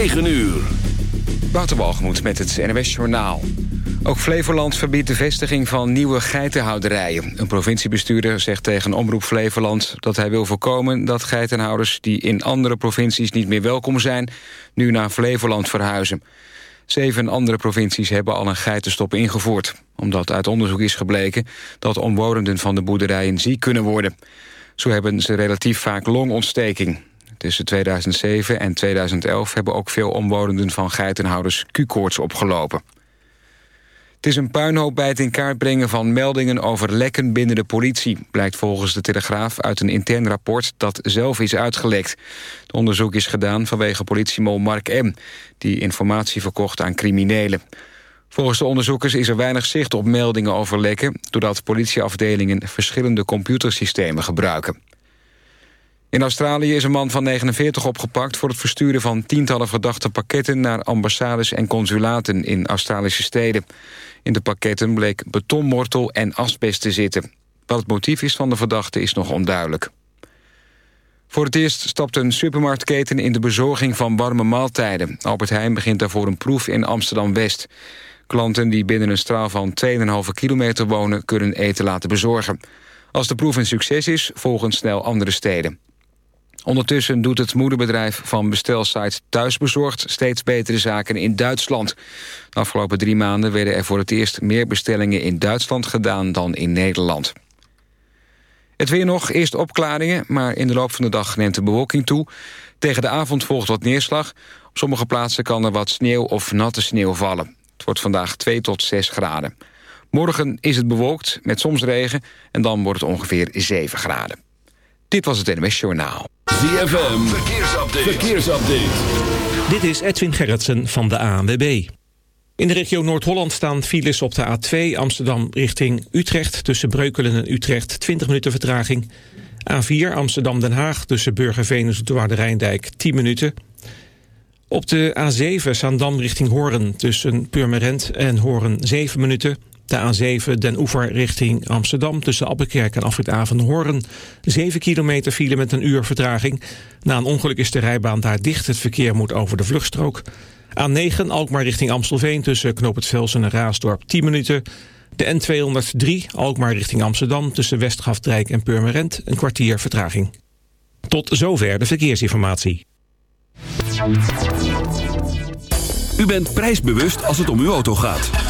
9 uur. Wouter met het NWS Journaal. Ook Flevoland verbiedt de vestiging van nieuwe geitenhouderijen. Een provinciebestuurder zegt tegen Omroep Flevoland... dat hij wil voorkomen dat geitenhouders die in andere provincies niet meer welkom zijn... nu naar Flevoland verhuizen. Zeven andere provincies hebben al een geitenstop ingevoerd. Omdat uit onderzoek is gebleken dat omwonenden van de boerderijen ziek kunnen worden. Zo hebben ze relatief vaak longontsteking. Tussen 2007 en 2011 hebben ook veel omwonenden van geitenhouders Q-koorts opgelopen. Het is een puinhoop bij het in kaart brengen van meldingen over lekken binnen de politie, blijkt volgens de Telegraaf uit een intern rapport dat zelf is uitgelekt. Het onderzoek is gedaan vanwege politiemol Mark M., die informatie verkocht aan criminelen. Volgens de onderzoekers is er weinig zicht op meldingen over lekken... doordat politieafdelingen verschillende computersystemen gebruiken. In Australië is een man van 49 opgepakt... voor het versturen van tientallen verdachte pakketten... naar ambassades en consulaten in Australische steden. In de pakketten bleek betonmortel en asbest te zitten. Wat het motief is van de verdachte is nog onduidelijk. Voor het eerst stapt een supermarktketen in de bezorging van warme maaltijden. Albert Heijn begint daarvoor een proef in Amsterdam-West. Klanten die binnen een straal van 2,5 kilometer wonen... kunnen eten laten bezorgen. Als de proef een succes is, volgen snel andere steden. Ondertussen doet het moederbedrijf van bestelsite Thuisbezorgd... steeds betere zaken in Duitsland. De afgelopen drie maanden werden er voor het eerst meer bestellingen in Duitsland gedaan dan in Nederland. Het weer nog, eerst opklaringen, maar in de loop van de dag neemt de bewolking toe. Tegen de avond volgt wat neerslag. Op sommige plaatsen kan er wat sneeuw of natte sneeuw vallen. Het wordt vandaag 2 tot 6 graden. Morgen is het bewolkt met soms regen en dan wordt het ongeveer 7 graden. Dit was het NMS Journaal. ZFM, verkeersupdate. verkeersupdate. Dit is Edwin Gerritsen van de ANWB. In de regio Noord-Holland staan files op de A2 Amsterdam richting Utrecht... tussen Breukelen en Utrecht 20 minuten vertraging. A4 Amsterdam-Den Haag tussen Burgerveen en Zoeterwoude Rijndijk 10 minuten. Op de A7 Zaandam richting Horen tussen Purmerend en Horen 7 minuten... De A7 Den Oever richting Amsterdam tussen Appelkerk en Afrit Hoorn. 7 kilometer file met een uur vertraging. Na een ongeluk is de rijbaan daar dicht. Het verkeer moet over de vluchtstrook. A9 Alkmaar richting Amstelveen tussen Knoop het Velsen en Raasdorp 10 minuten. De N203 Alkmaar richting Amsterdam tussen Westgrafdijk en Purmerend een kwartier vertraging. Tot zover de verkeersinformatie. U bent prijsbewust als het om uw auto gaat.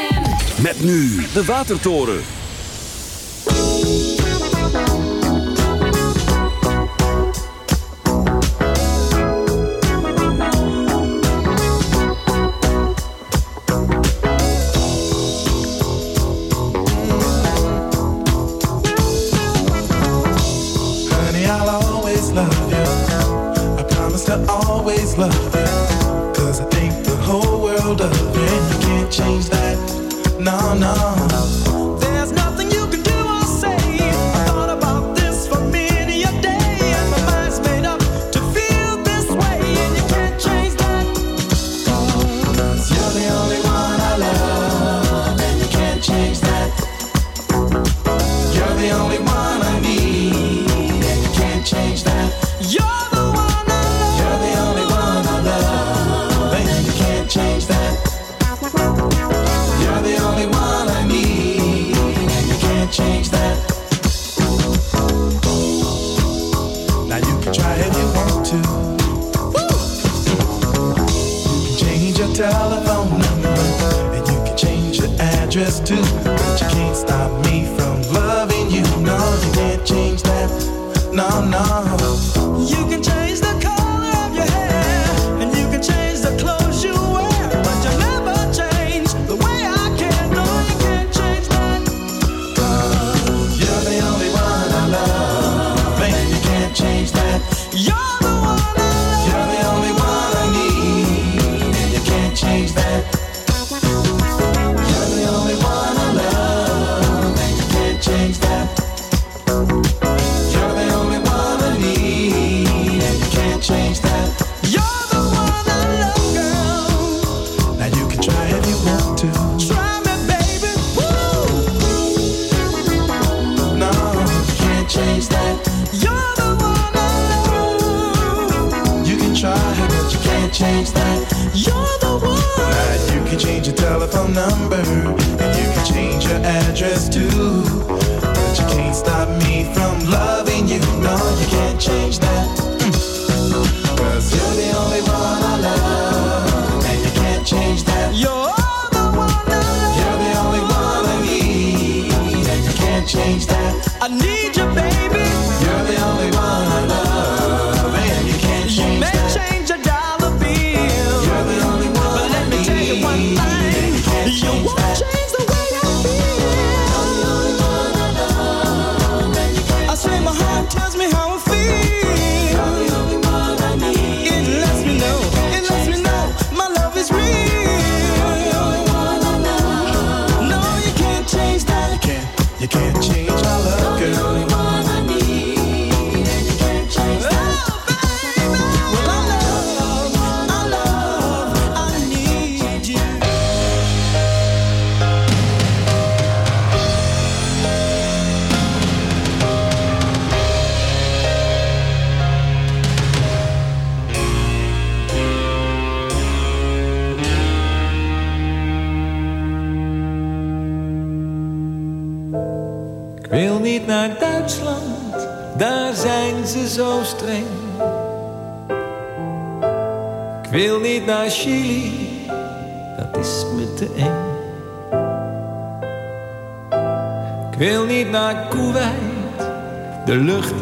Met nu de Watertoren. always love you. Cause I think the whole world of it. You can't change that. No, no.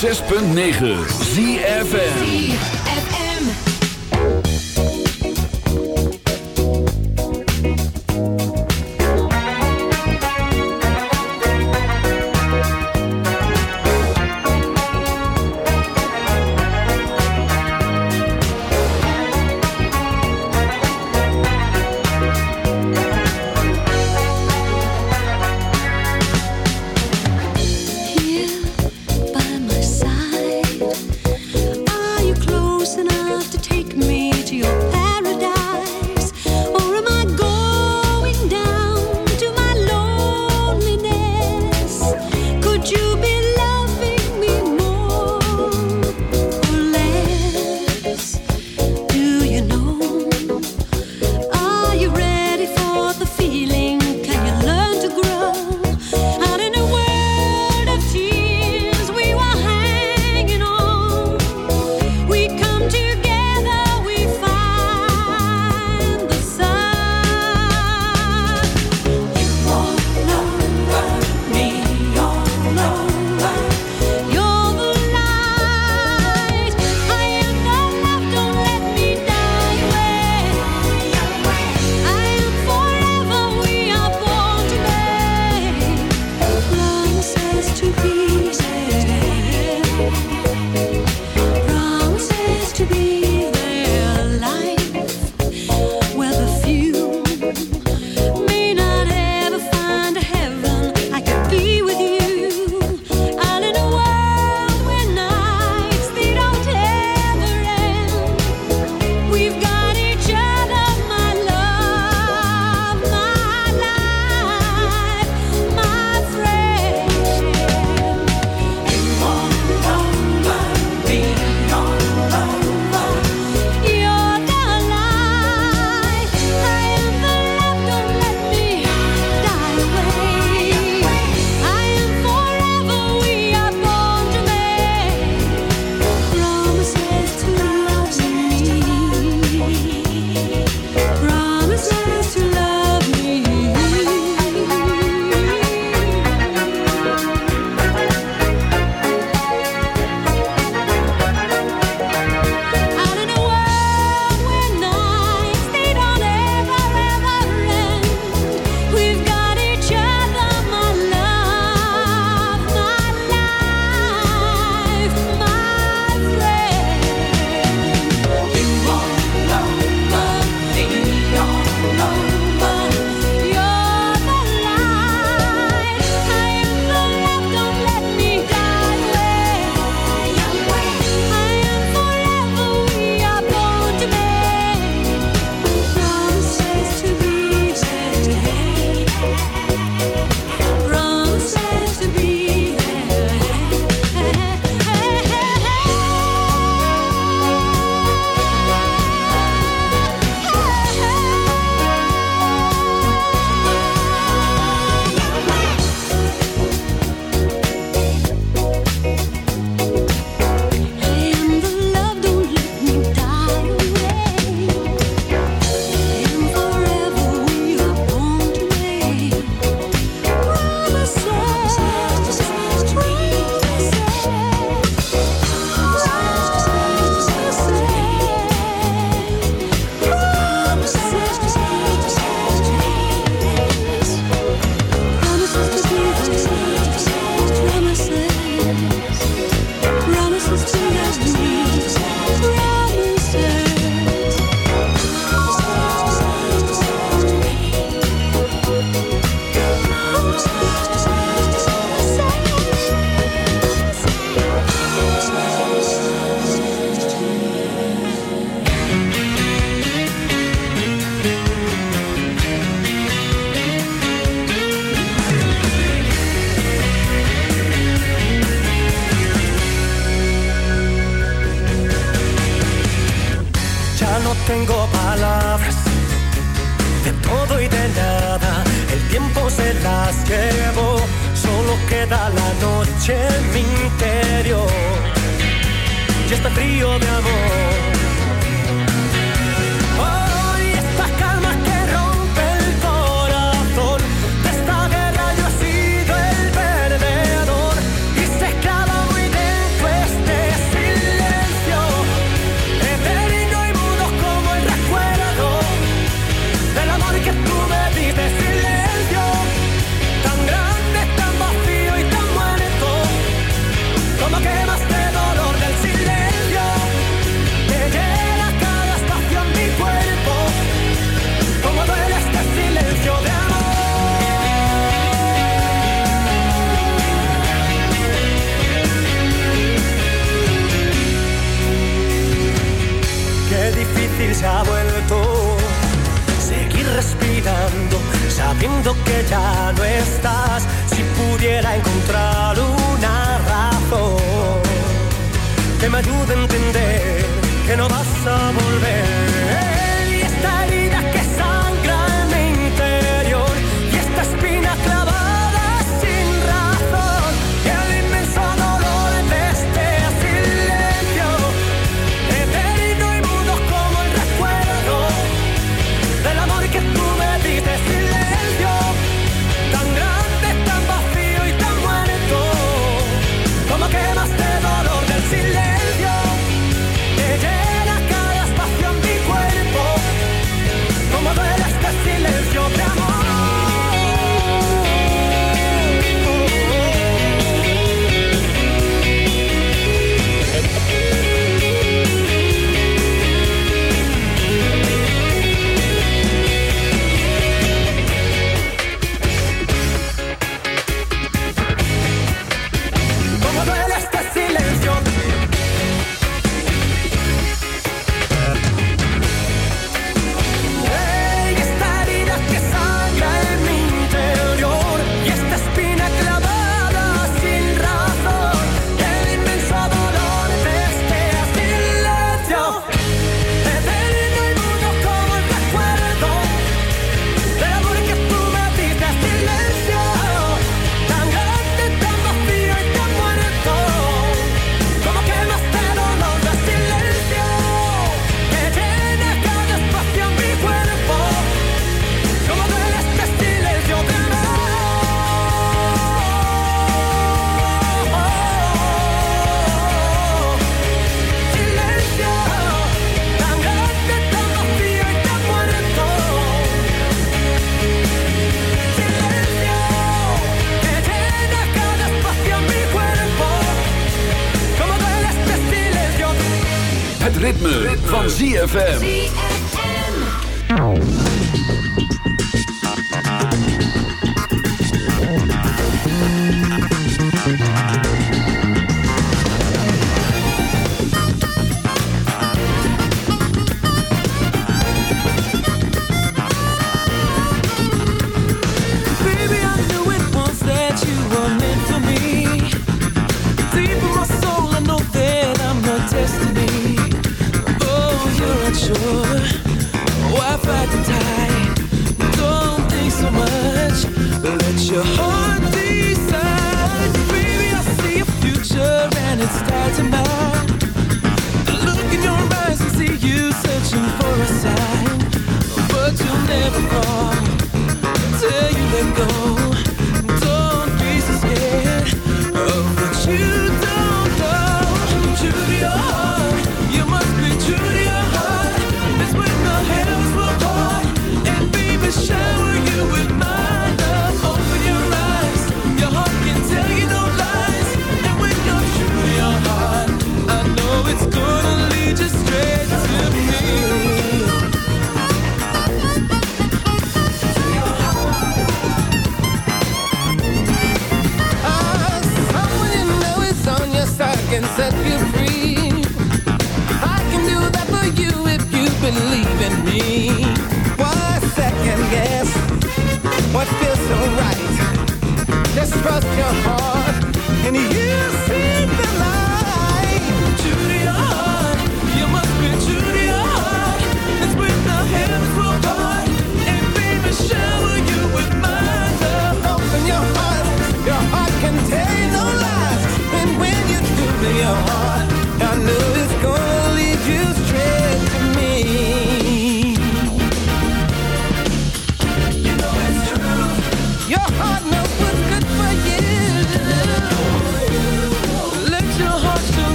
106.9 ZFM.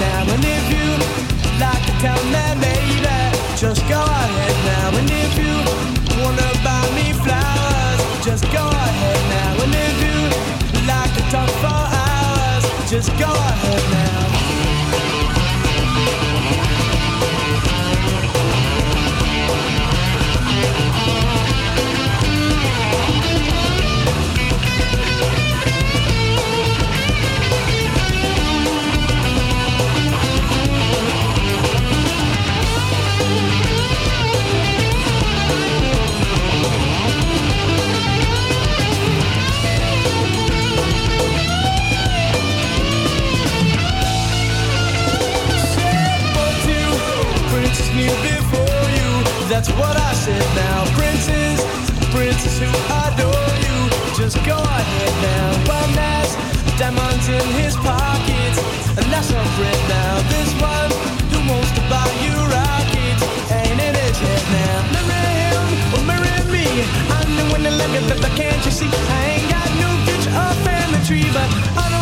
now. And if you like to tell me maybe, just go ahead now. And if you wanna buy me flowers, just go ahead now. And if you like to talk for hours, just go ahead That's what I said now. Princes, princes who adore you. Just go ahead now. One has diamonds in his pockets. And that's a friend now. This one who wants to buy you rockets. Ain't in his head now. Marry him or marry me. I'm the one that love you, but can't you see? I ain't got no future or family tree. But I know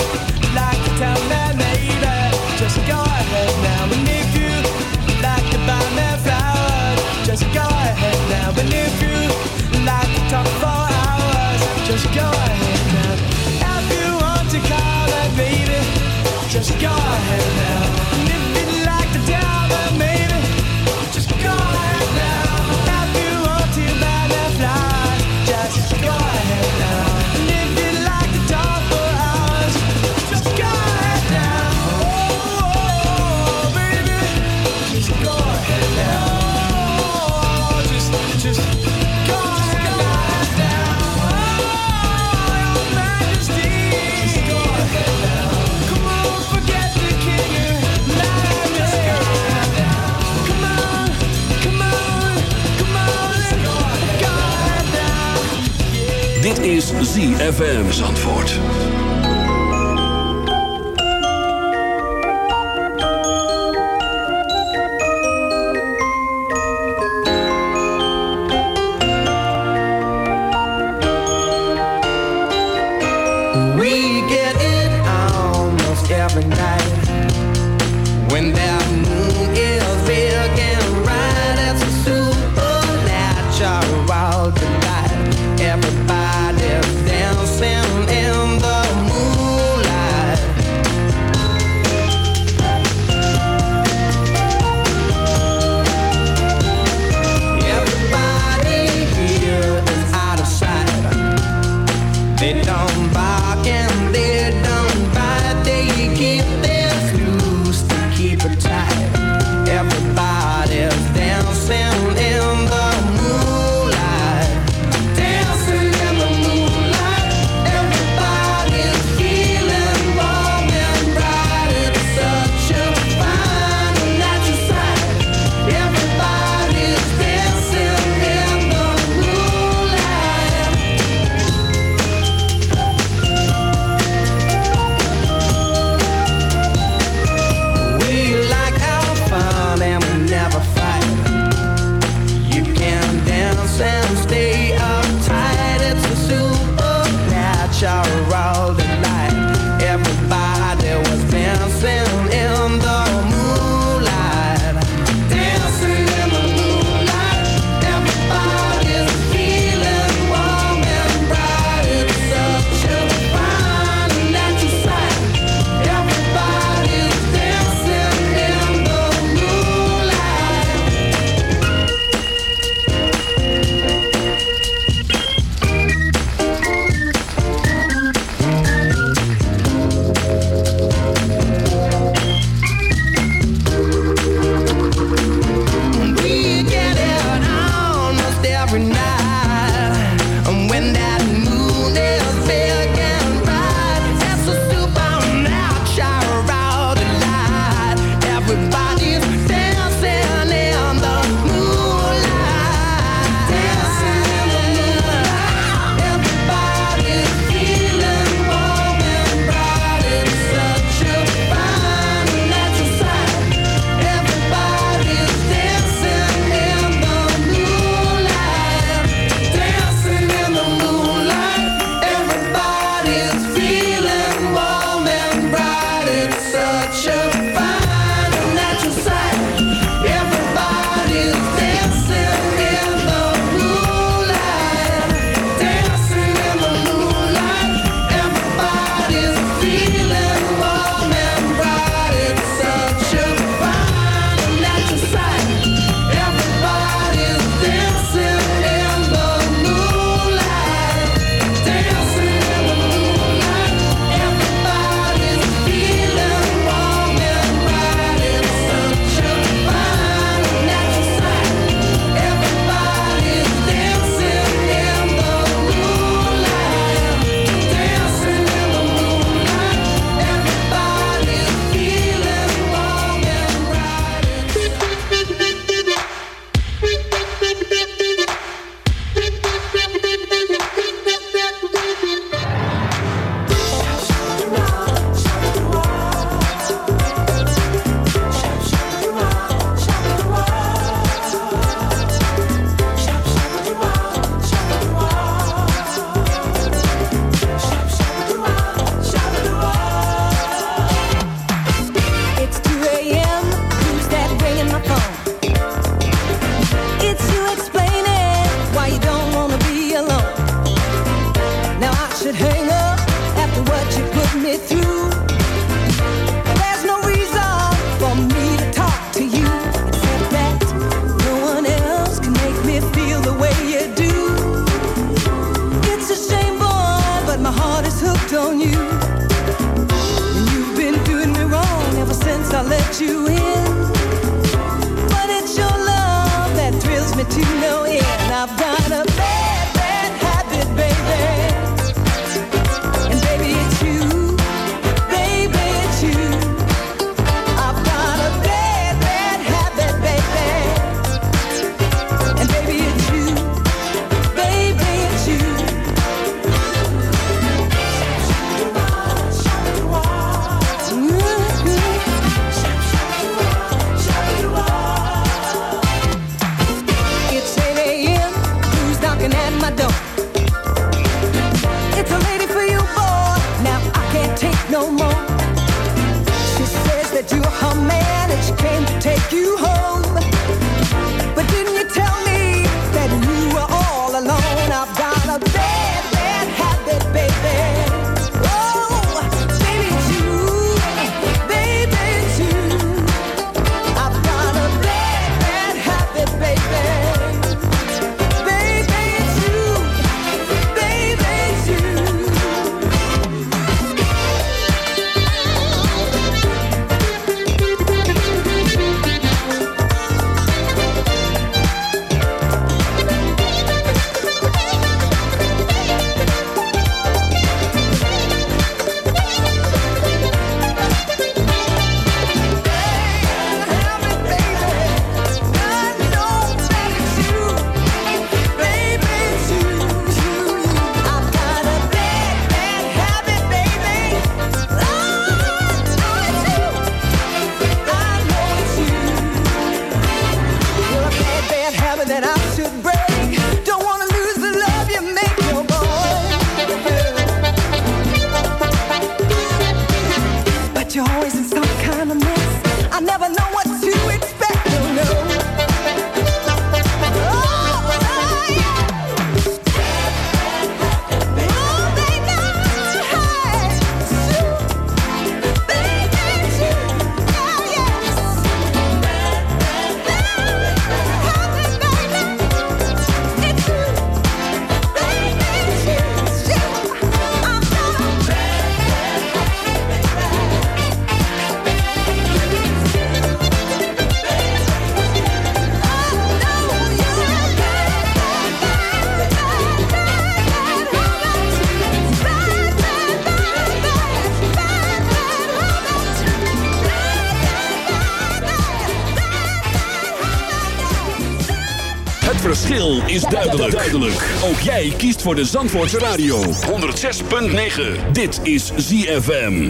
is duidelijk. duidelijk. Ook jij kiest voor de Zandvoortse Radio. 106.9. Dit is ZFM.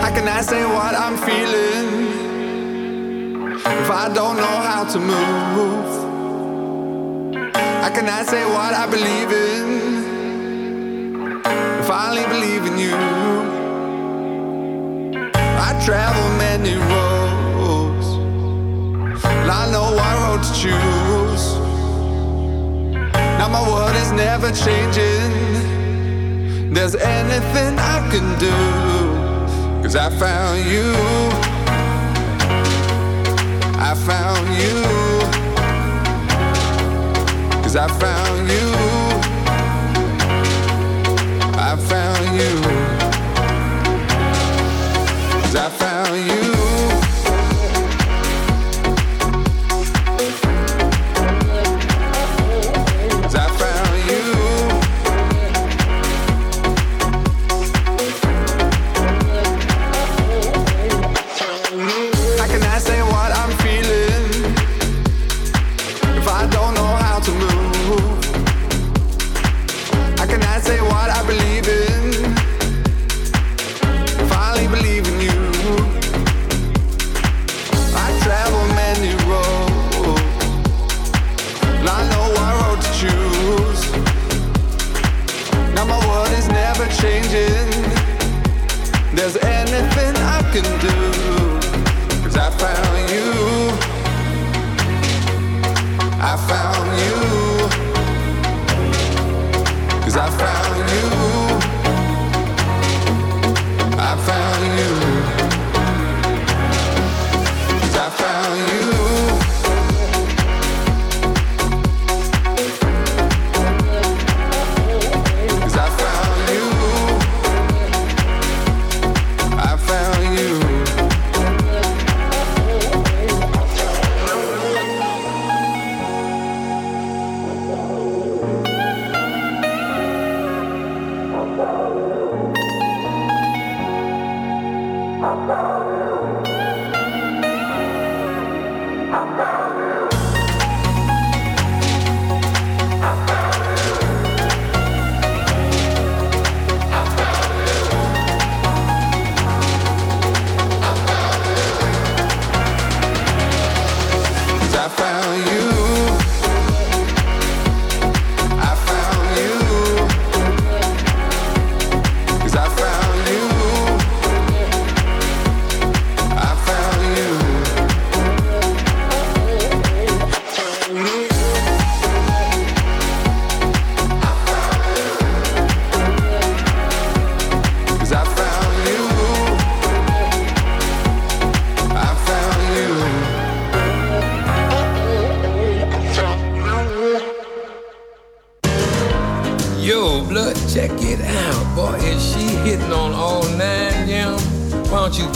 How can I say what I'm feeling if I don't know how to move? How can I say what I believe in if I only believe in you? I travel many roads, and I know what road to choose. My world is never changing. There's anything I can do. Cause I found you. I found you. Cause I found you. I found you. Cause I found you.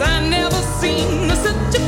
I never seen such a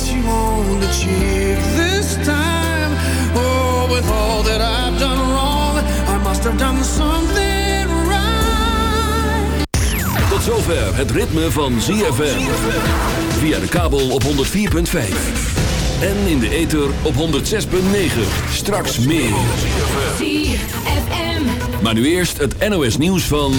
kiss you on the cheek this time. Oh, with all that I've done wrong, I must have done something right. Tot zover het ritme van ZFM. Via de kabel op 104.5. En in de ether op 106.9. Straks meer. ZFM. Maar nu eerst het NOS nieuws van...